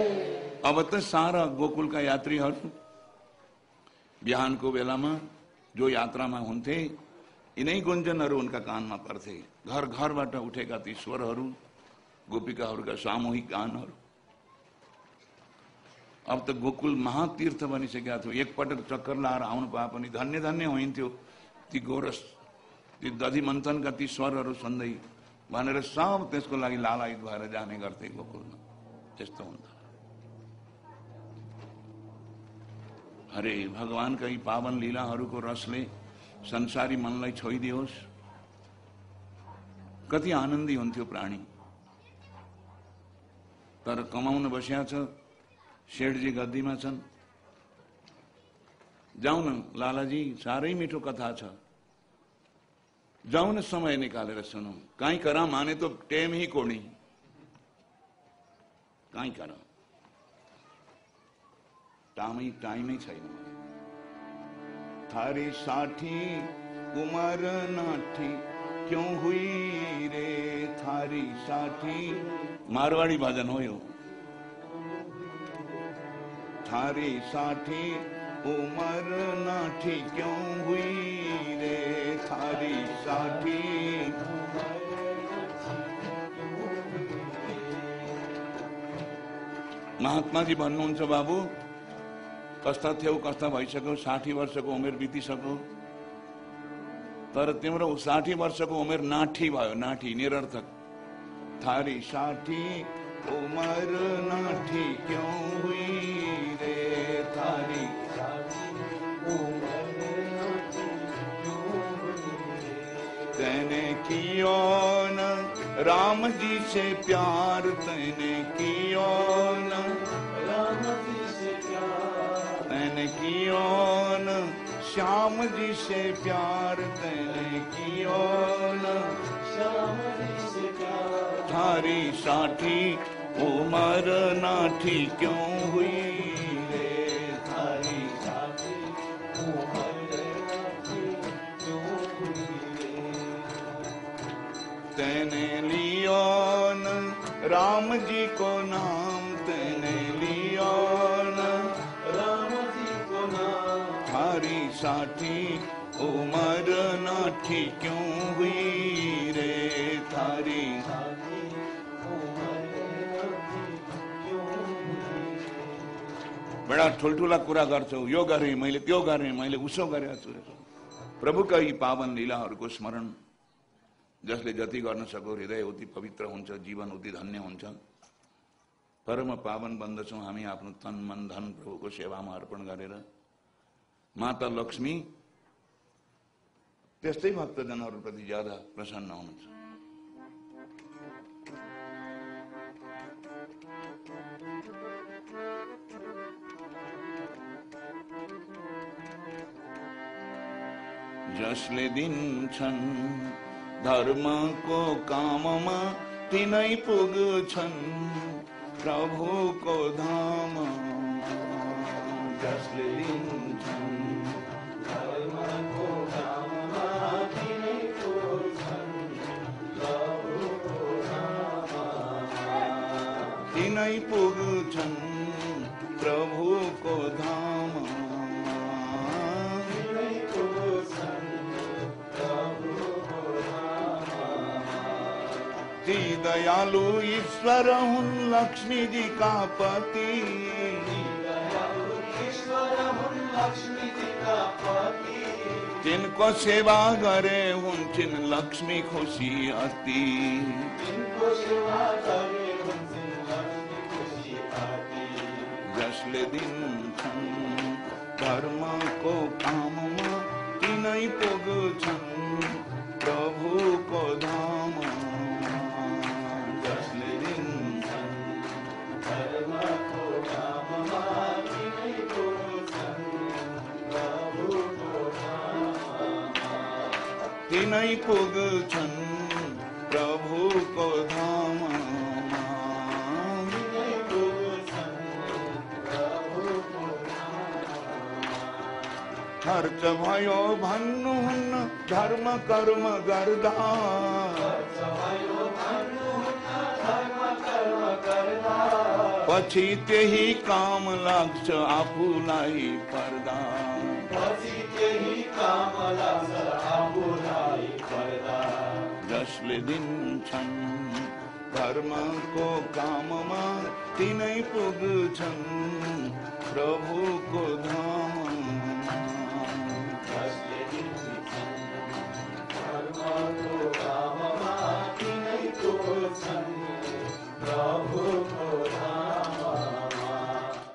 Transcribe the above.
अब त सारा गोकुलका यात्रीहरू बिहानको बेलामा जो यात्रामा हुन्थे यिनै गुन्जनहरू उनका कानमा पर्थे घर घरबाट उठेका ती स्वरहरू गोपिकाहरूका सामूहिक गानहरू अब त गोकुल महातीर्थ बनिसकेका थियो एकपटक चक्कर लाएर आउनु पाए पनि धन्य धन्य होइन्थ्यो ती गोरस, ती दधि मन्थनका ती स्वरहरू सुन्दै भनेर सब त्यसको लागि लालायित भएर जाने गर्थे गोकुलमा। त्यस्तो हुन्छ हरे भगवानका पावन लीलाहरूको रसले संसारी मनलाई छोइदियोस्। कति आनन्दी हुन्थ्यो प्राणी। तर कमाउन बस्या छ सेठजी गद्दीमा छन्। जाउँ न लालाजी साह्रै मिठो कथा छ। जाउँ न समय निकालेर सुनौँ। काहीँ करा माने तो टेम ही कोणी। काहीँ करा। टाइमै टाइमै छैन। थारी साठी उमर नाठी क्यों हुई रे थारी साठी? मारवाड़ी भजन हो थारी साठी उमर नाठी क्यों हुई रे थारी साठी? महात्माजी भन्नुहुन्छ बाबु कस्ता थियौ कस्ता भइसक्यो साठी वर्षको उमेर बितिसक्यो तर तिम्रो साठी वर्षको उमेर नाठी भयो, नाठी, निरर्थक। थारी साठी उमर नाठी क्यों हुई रे थारी? तैने कियो न, राम जी से प्यार तैने कियो न। तैने कियो न श्याम जी से प्यार तैने की ओन। श्याम जी से प्यार थारी साठी उमर नाठी क्यों हुई थारी साठी उमर नाठी क्यों हुई तैने लियो न राम जी को नाम तैने लियो साठी उमर नाठी क्यों हुई रे थारी? बडा ठुल्ठुला कुरा गर्छौ यो गरेँ मैले त्यो गरेँ मैले उसो गरेको छु प्रभुका यी पावन लीलाहरूको स्मरण जसले जति गर्न सको हृदय उति पवित्र हुन्छ जीवन उति धन्य हुन्छ। परम पावन बन्दछौँ हामी आफ्नो तन मन धन प्रभुको सेवामा अर्पण गरेर माता लक्ष्मी त्यस्तै भक्तजनहरूप्रति ज्यादा प्रसन्न हुनुहुन्छ। जसले दिन्छन् धर्मको काममा तिनै पुग्छन् प्रभुको धाम तिनै पुग्छन् प्रभुको धाममा। तिनै पुग्छन् प्रभुको धाम ती दयालु ईश्वर हुन् लक्ष्मी जी का पति जिनको सेवा करे उन चिन लक्ष्मी खुशी आती। जिनको सेवा करे उन चिन दिन धर्म को काम तीन पोग प्रभु को धाम दिनै पुग्छन् प्रभुको धाममा खर्च भयो भन्नुहुन्न धर्म, कर्म, गर्दा। खर्च भयो भन्नुहुन्न धर्म, कर्म, गर्दा। પછી त्यही काम लाग्छ आफूलाई पर्दा पछि त्यही काम लाग्छ आफूलाई पर्दा जसले दिन्छन् धर्मको काममा तिनै पुग्छन् प्रभुको धाम